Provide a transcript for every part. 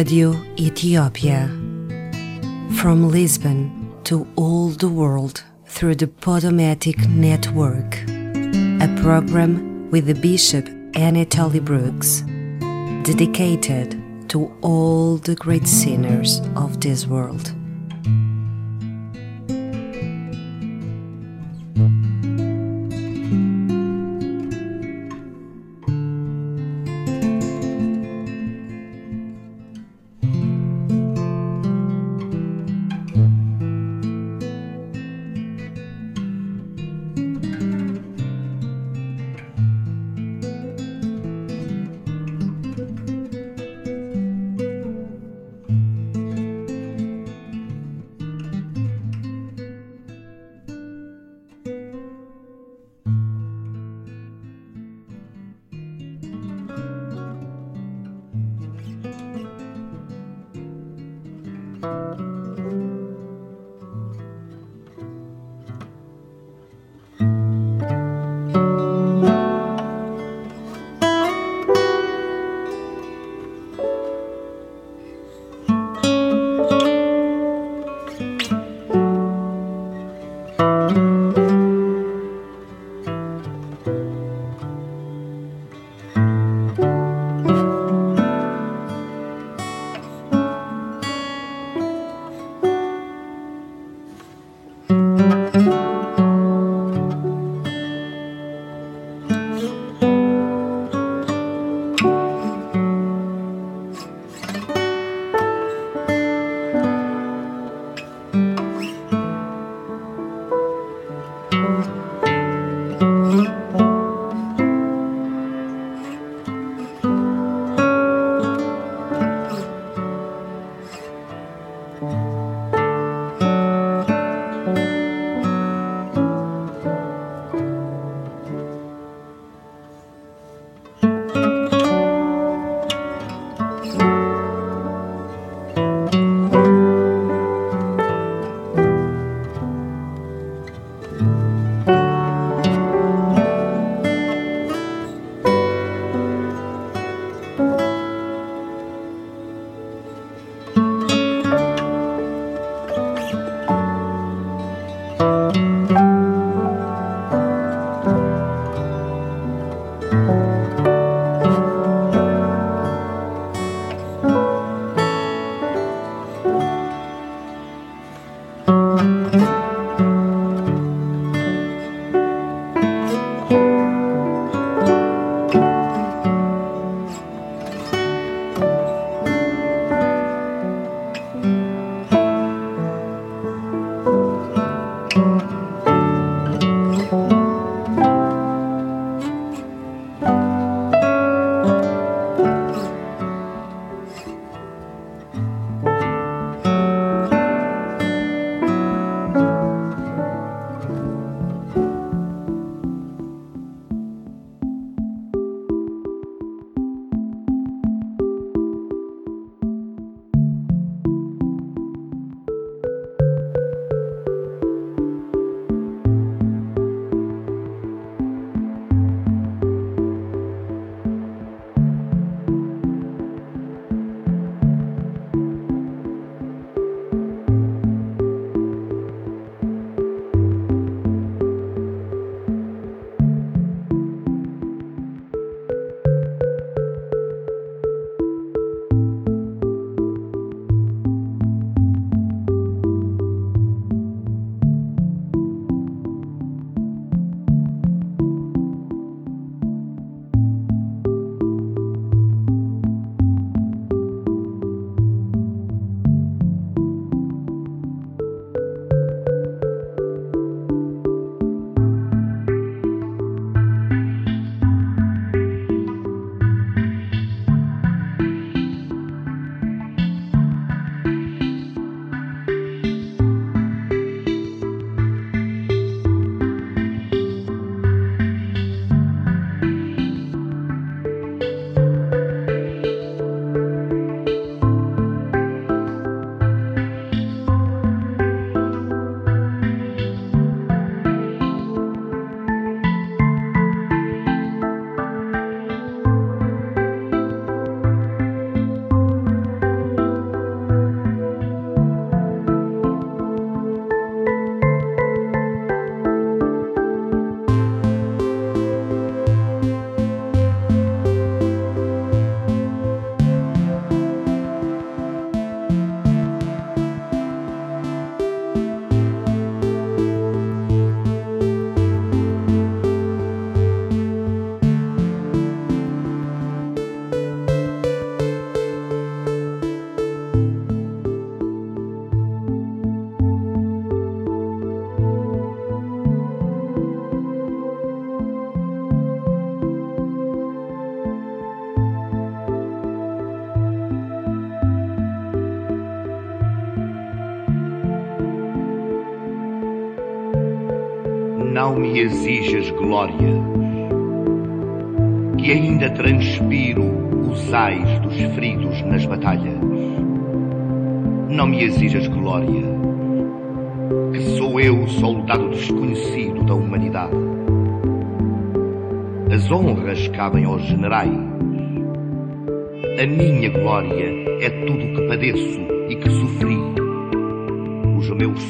Radio Ethiopia. From Lisbon to all the world through the Podomatic Network. A program with the Bishop Anatoly Brooks, dedicated to all the great sinners of this world. Glória, que ainda transpiro os ais dos feridos nas batalhas. Não me exijas glória, que sou eu soldado desconhecido da humanidade. As honras cabem aos generais. A minha glória é tudo o que padeço e que sofri. Os meus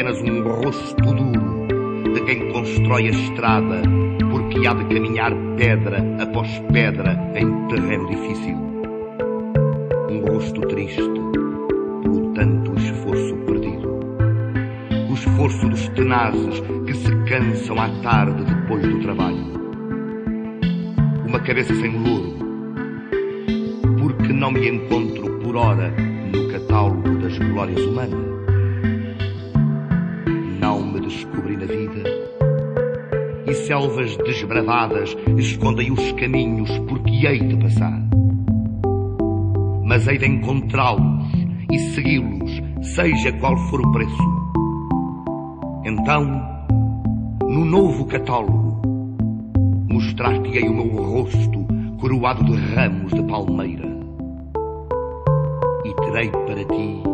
Apenas um rosto duro de quem constrói a estrada, porque há de caminhar pedra após pedra em terreno difícil. Um rosto triste por tanto esforço perdido. O esforço dos tenazes que se cansam à tarde depois do trabalho. Uma cabeça sem louro, porque não me encontro por hora no catálogo das glórias humanas. Desbravadas escondem os caminhos porque hei de passar. Mas hei de encontrá-los e segui-los, seja qual for o preço. Então, no novo catálogo, mostrar-te-ei o meu rosto coroado de ramos de palmeira. E terei para ti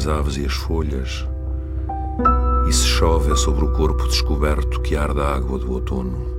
as aves e as folhas, e se chove é sobre o corpo descoberto que arde a água do outono.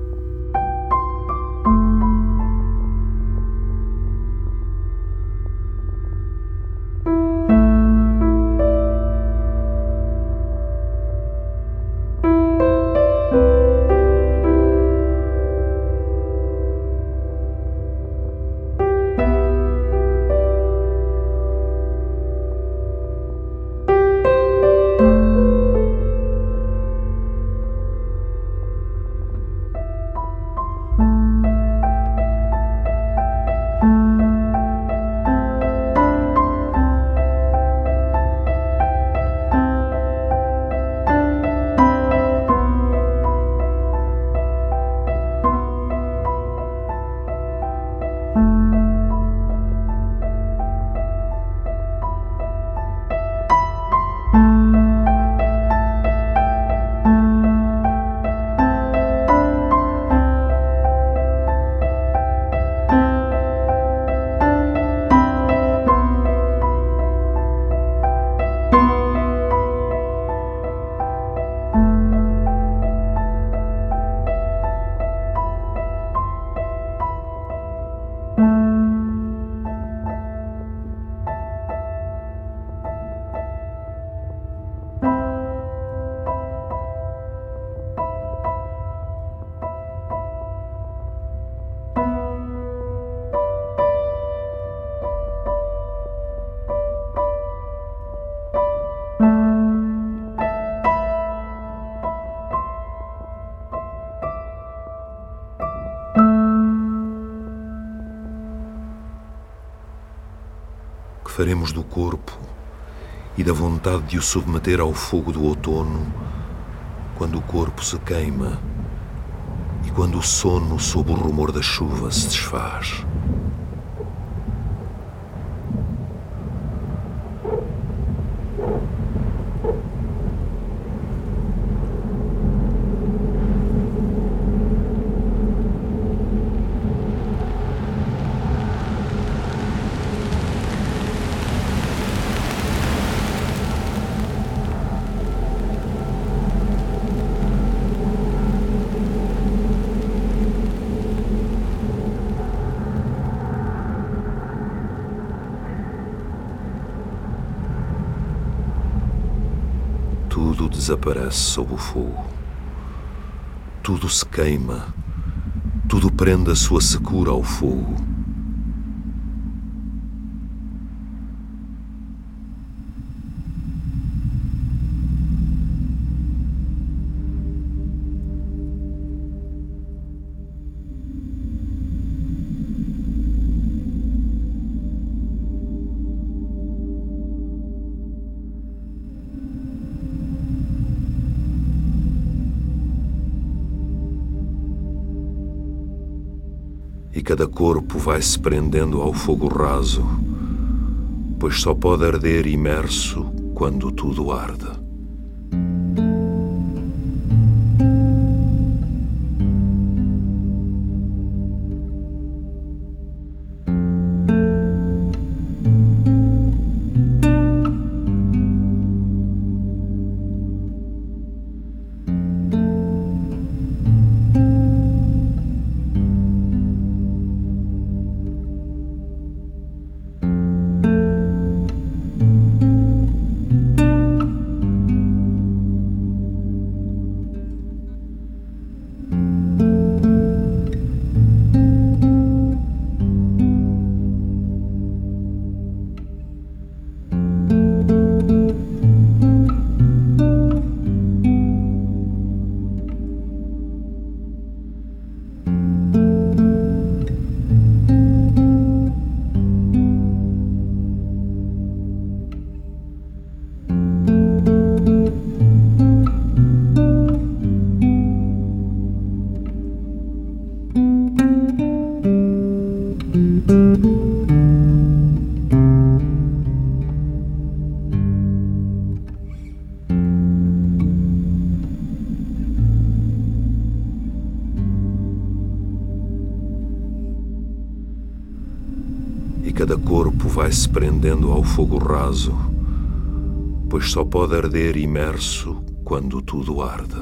Faremos do corpo e da vontade de o submeter ao fogo do outono, quando o corpo se queima e quando o sono, sob o rumor da chuva, se desfaz. Desaparece sob o fogo. Tudo se queima, tudo prende a sua secura ao fogo. E cada corpo vai se prendendo ao fogo raso, pois só pode arder imerso quando tudo arde. Raso, pois só pode arder imerso quando tudo arde.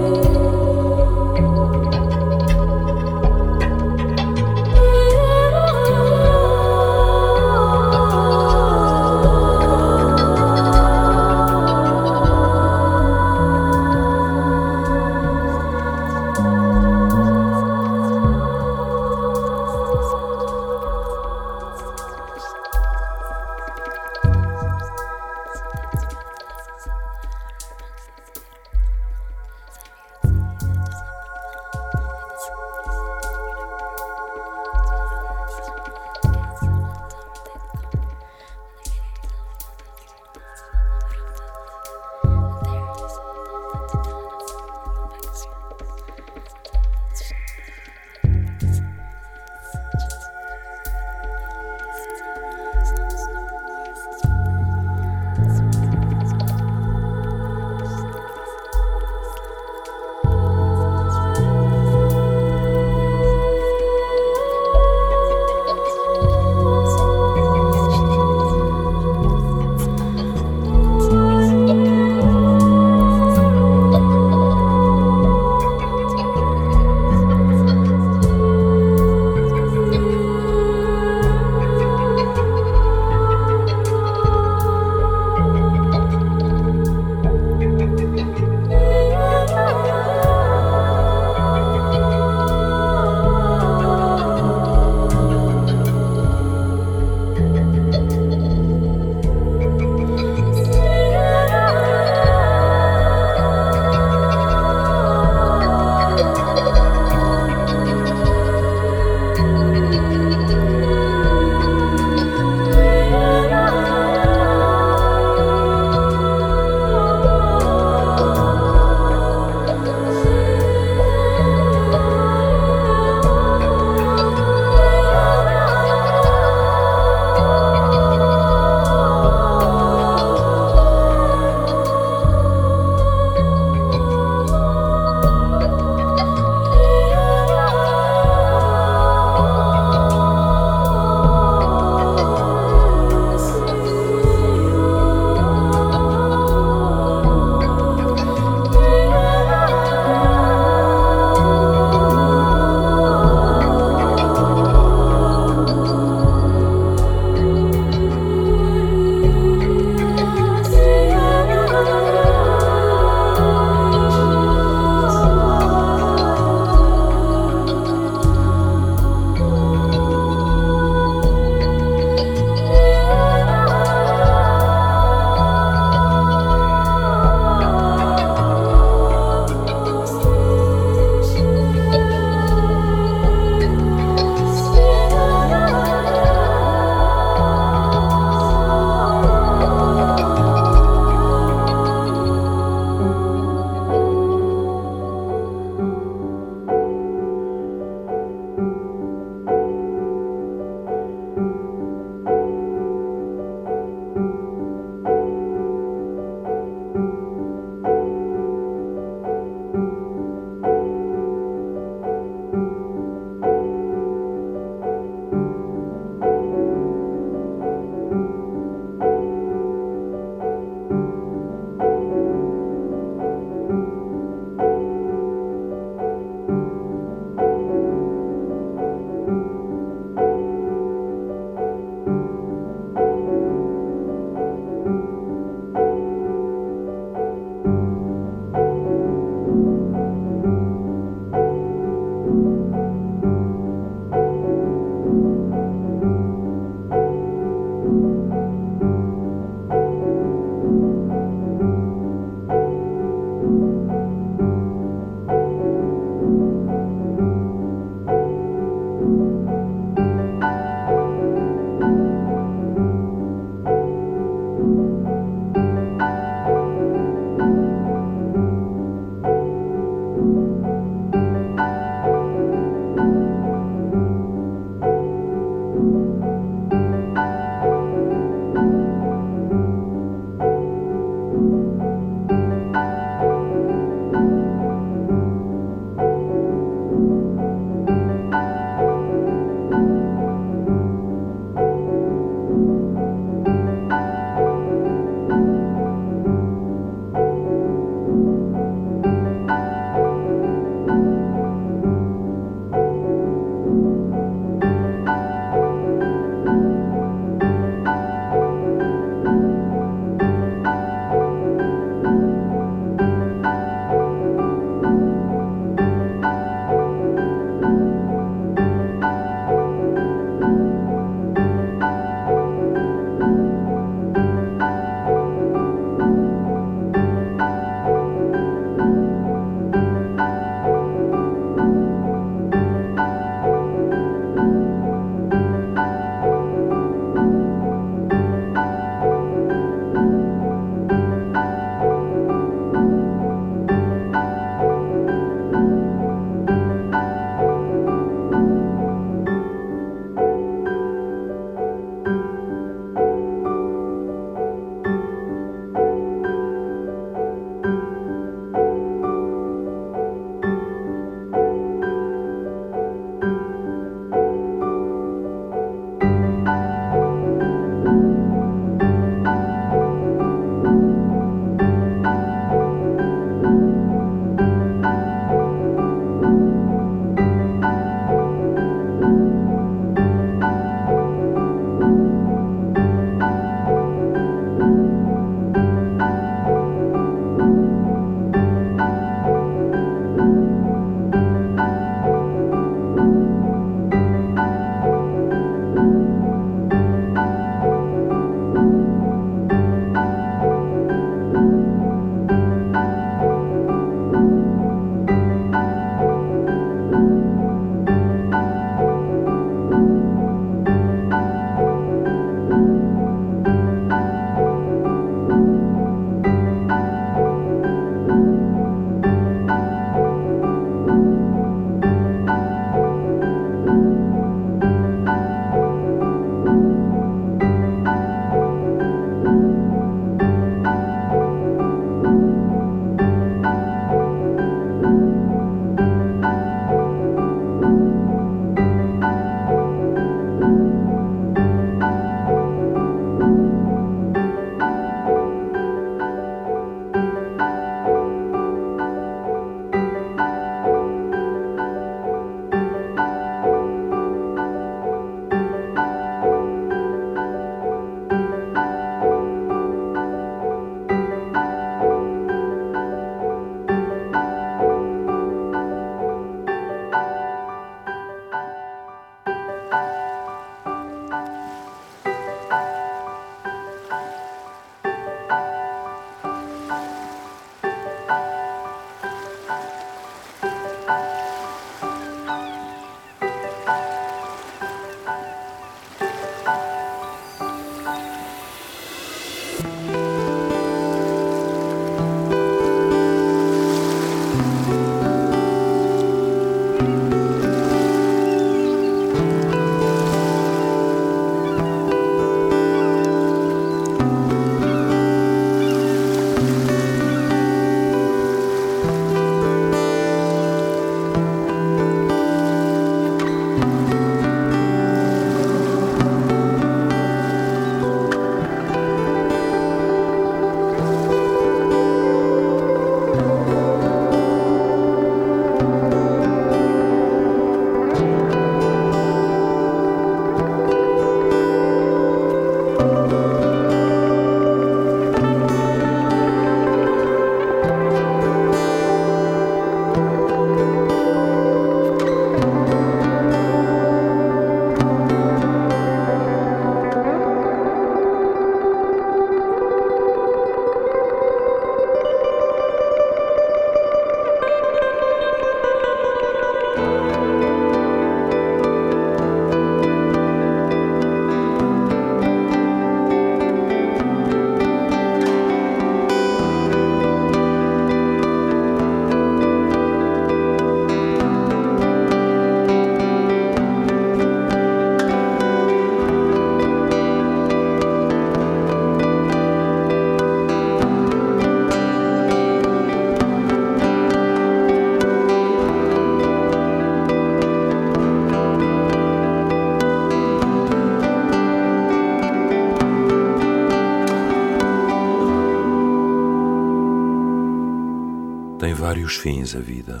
Vários fins a vida.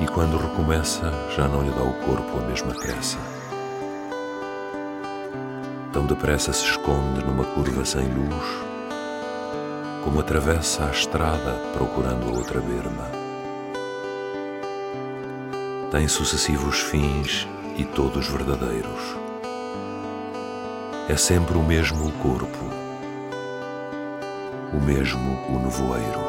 E quando recomeça, já não lhe dá o corpo a mesma pressa. Tão depressa se esconde numa curva sem luz, como atravessa a estrada procurando a outra berma. Tem sucessivos fins e todos verdadeiros. É sempre o mesmo o corpo, o mesmo o nevoeiro.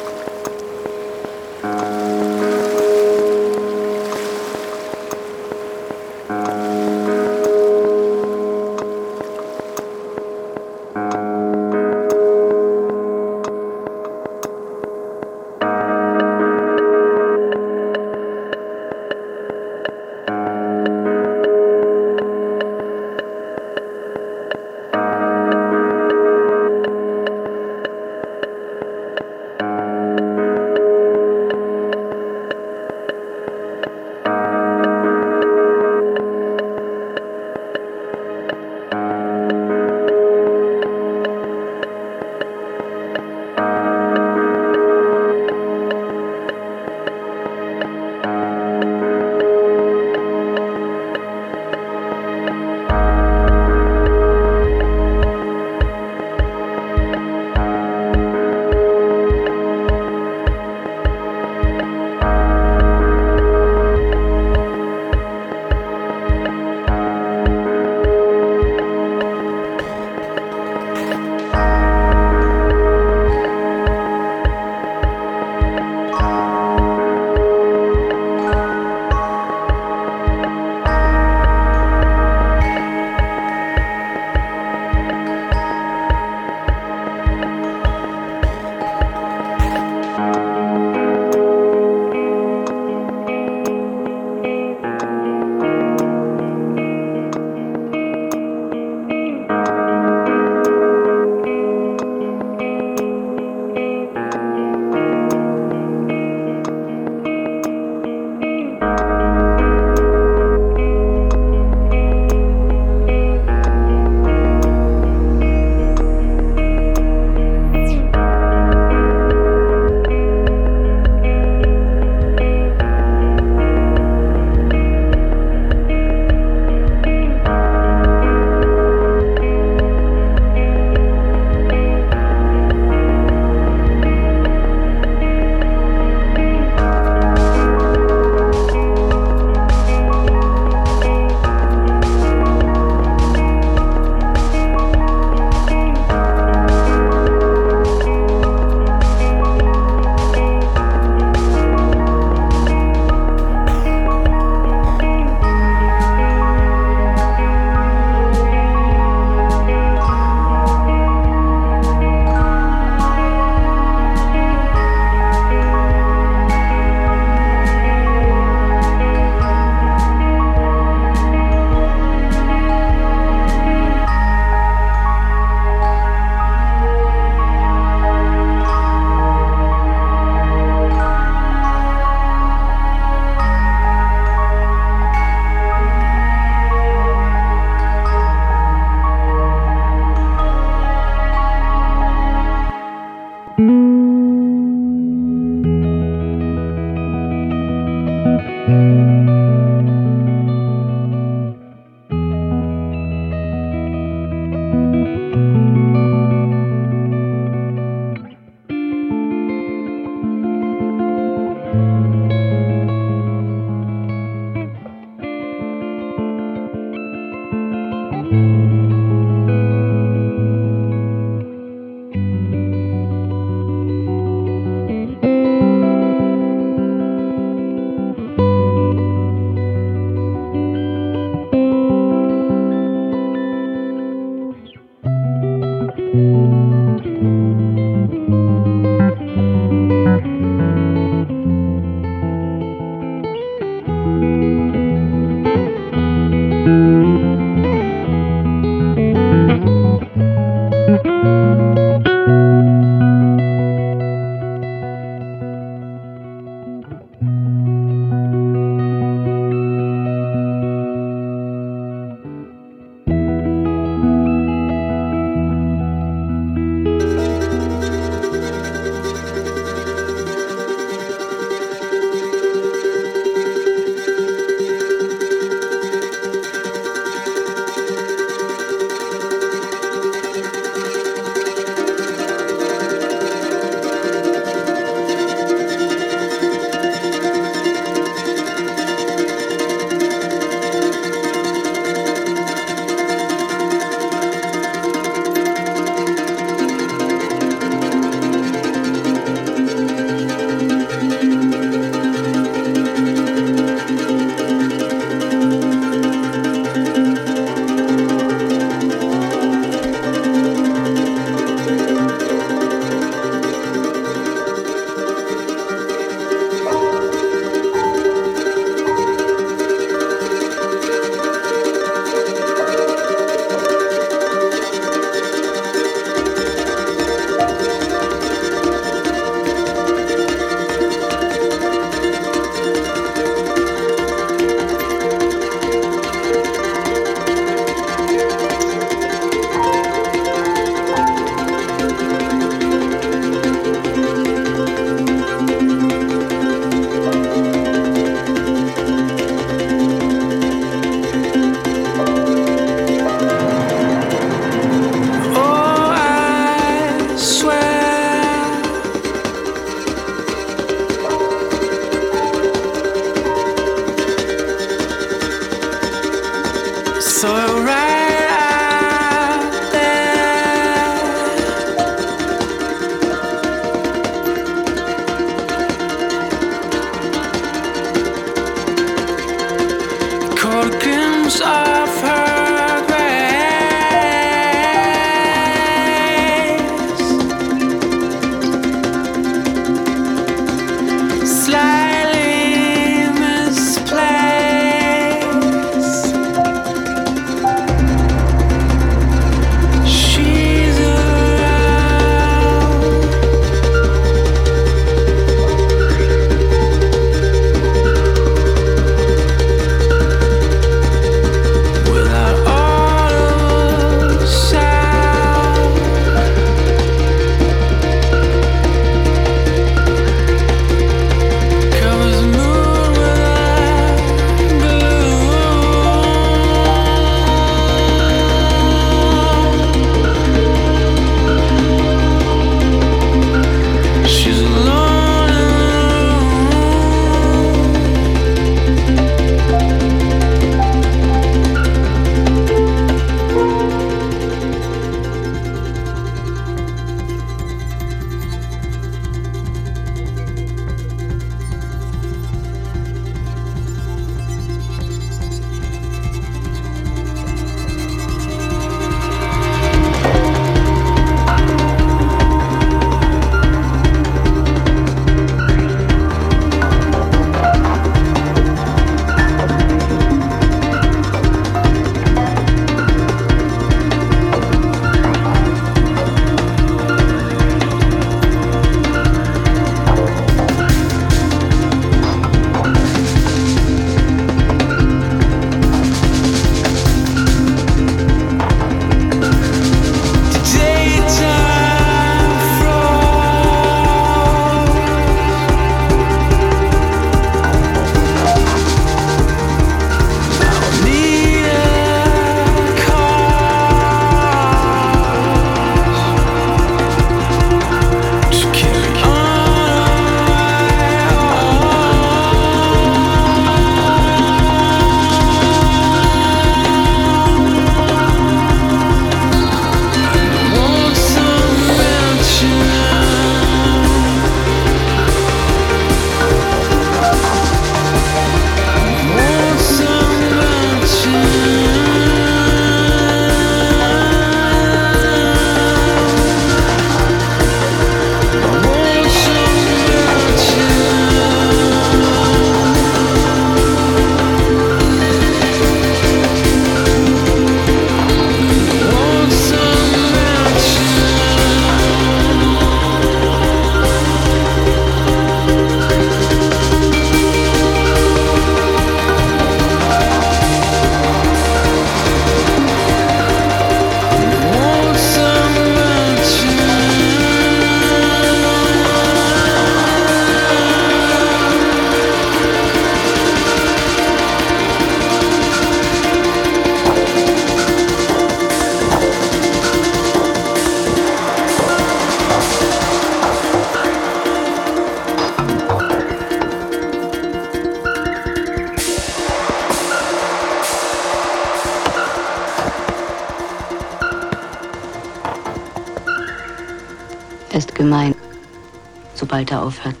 Spalter aufhört.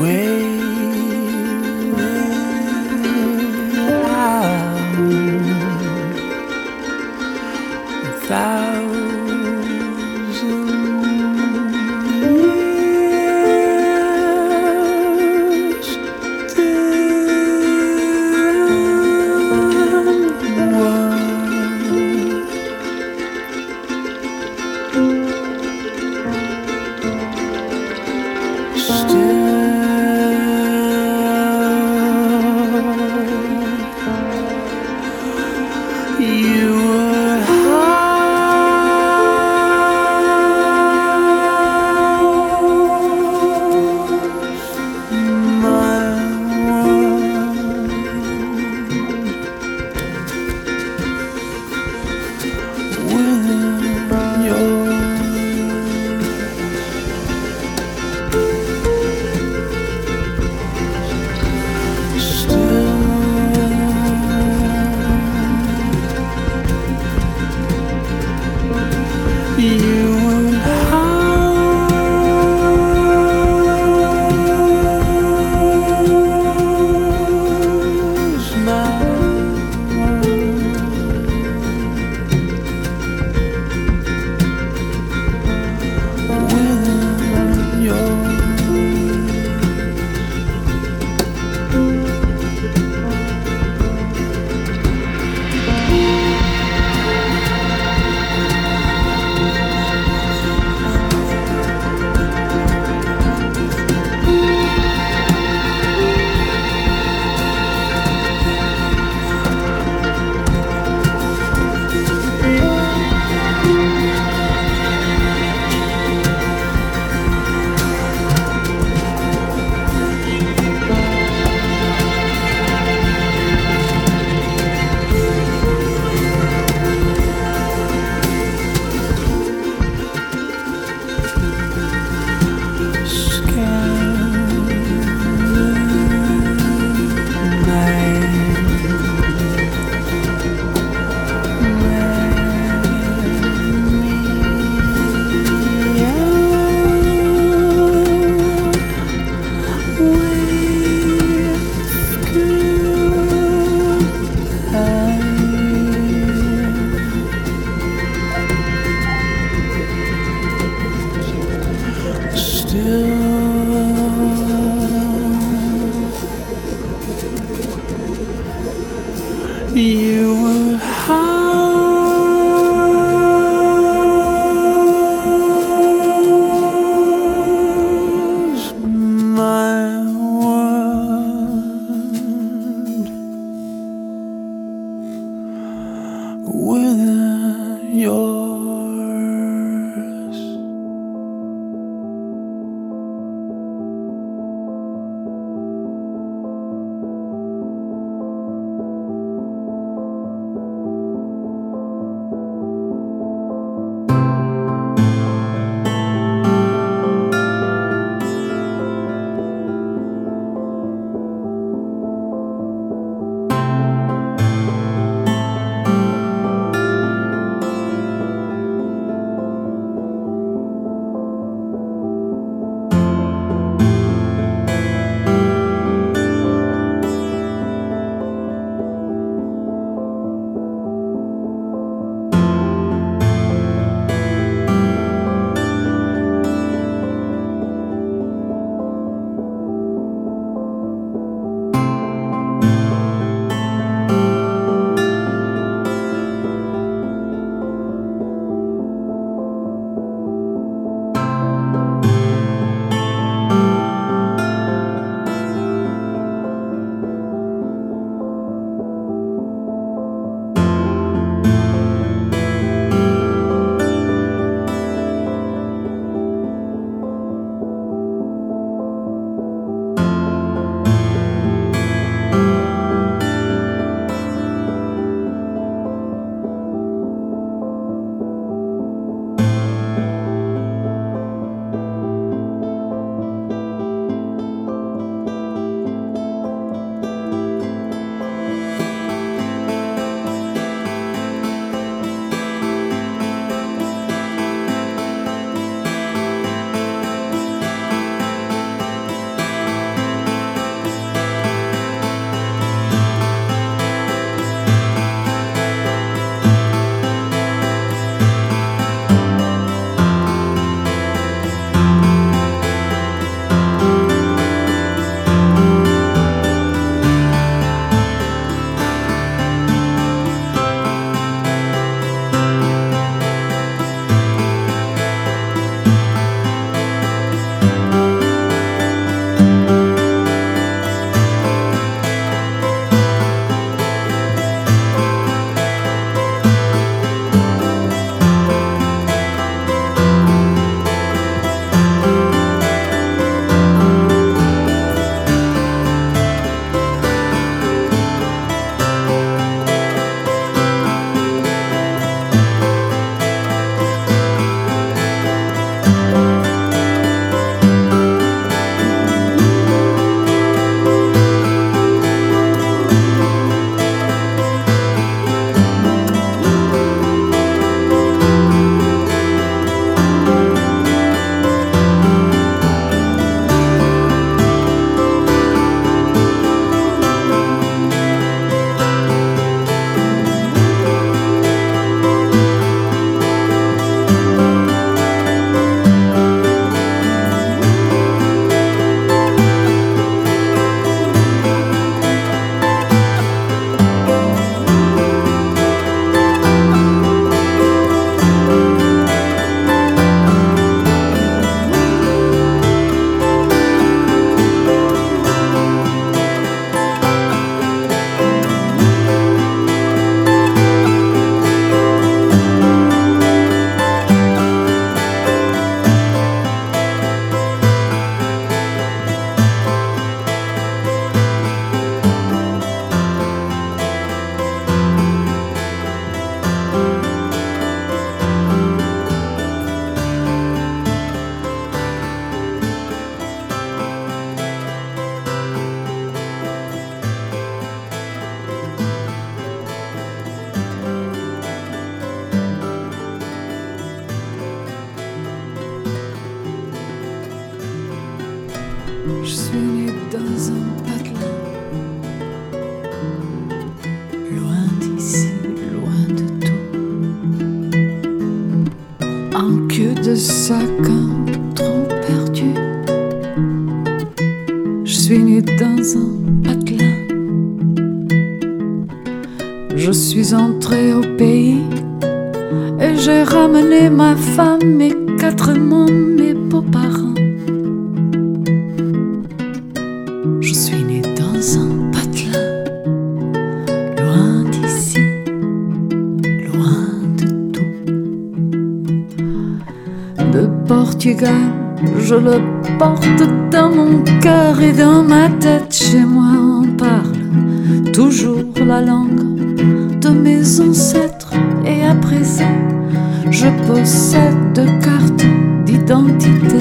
way. Dans un patelin. Loin d'ici, loin de tout. En queue de sac, un tronc perdu. Je suis né dans un patelin. Je suis entré au pays et j'ai ramené ma femme, mes quatre mômes, mes beaux-parents. Je le porte dans mon cœur et dans ma tête. Chez moi, on parle toujours la langue de mes ancêtres et à présent je possède deux cartes d'identité.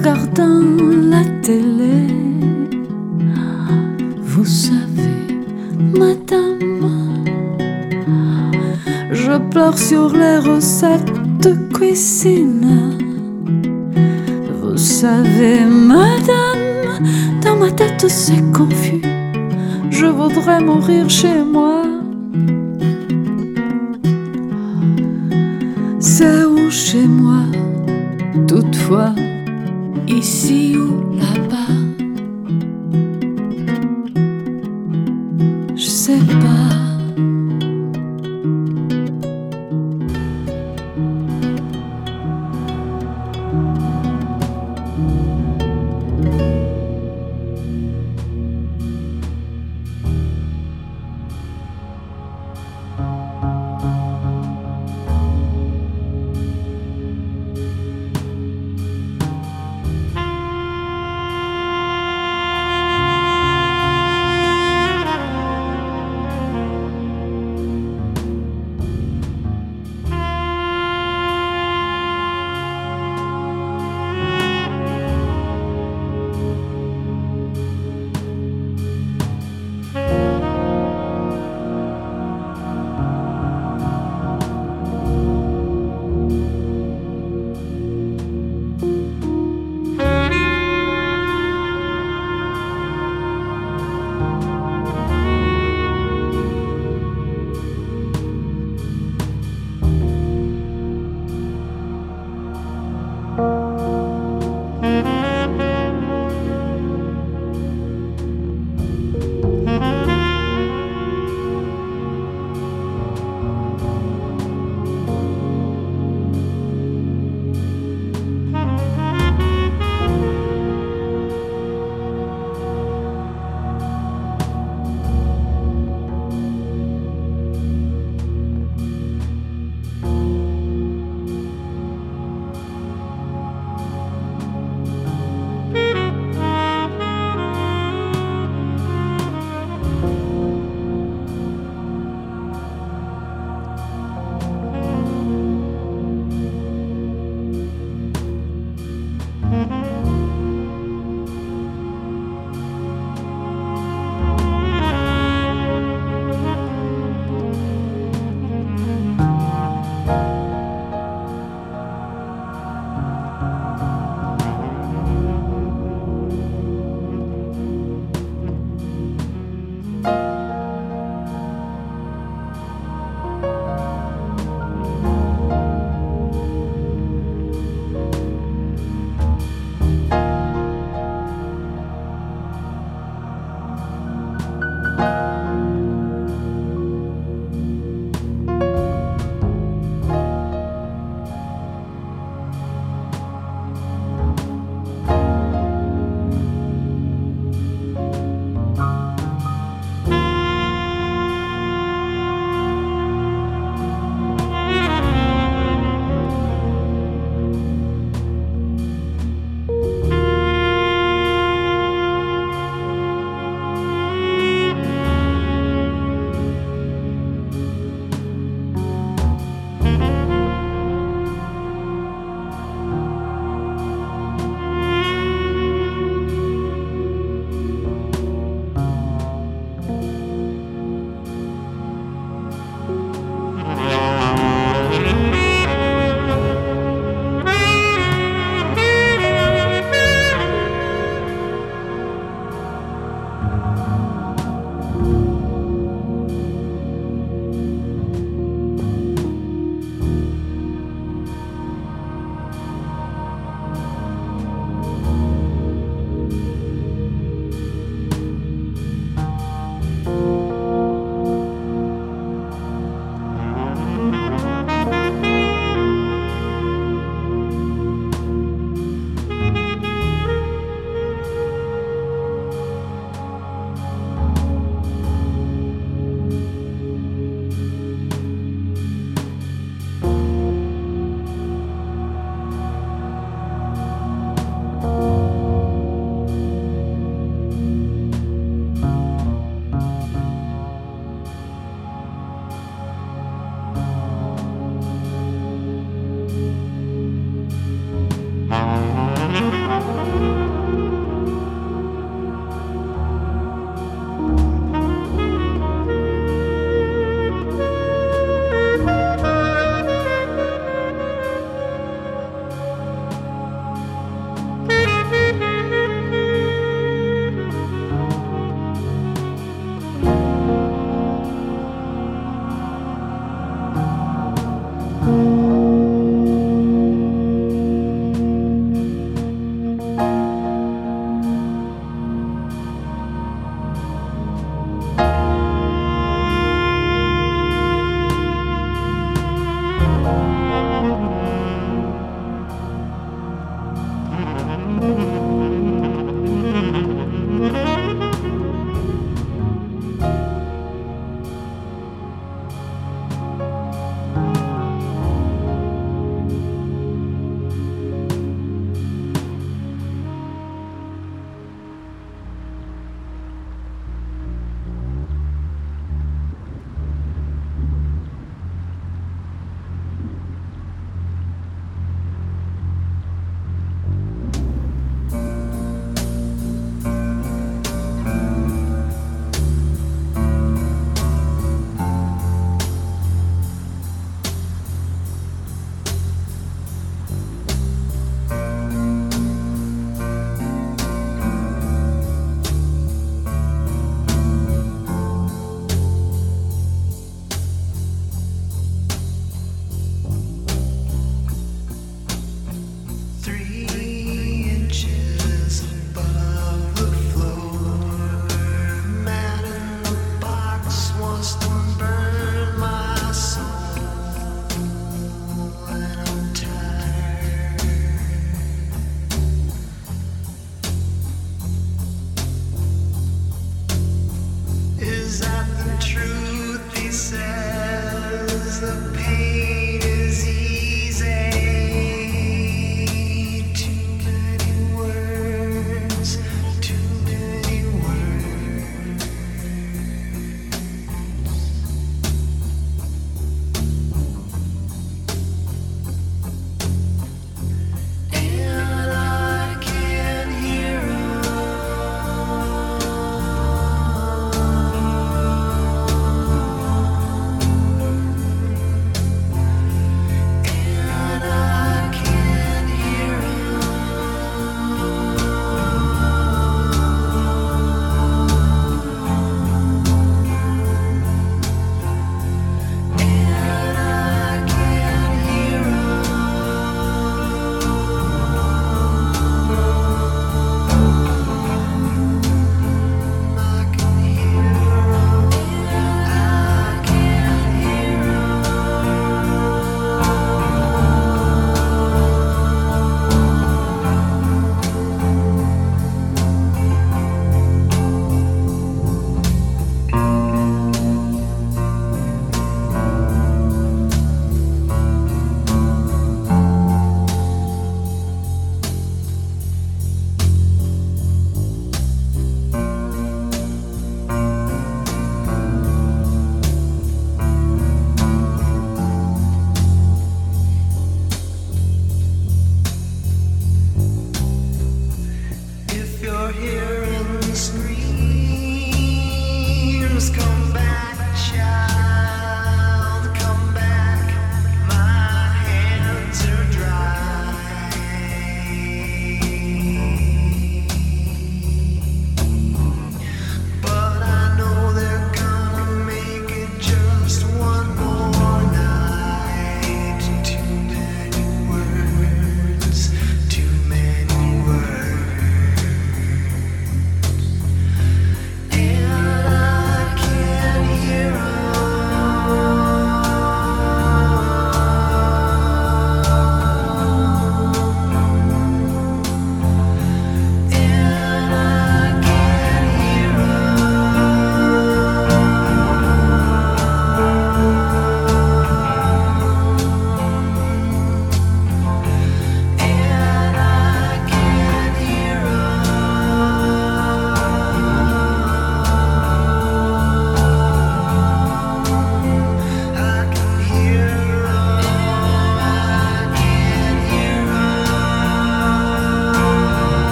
Regardant la télé. Vous savez, madame, je pleure sur les recettes de cuisine. Vous savez, madame, dans ma tête c'est confus. Je voudrais mourir chez moi.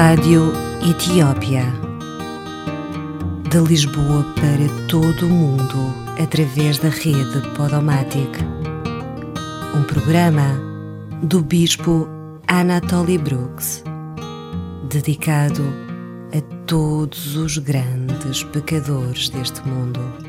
Rádio Etiópia. De Lisboa para todo o mundo, através da rede Podomatic. Um programa do Bispo Anatoly Brooks, dedicado a todos os grandes pecadores deste mundo.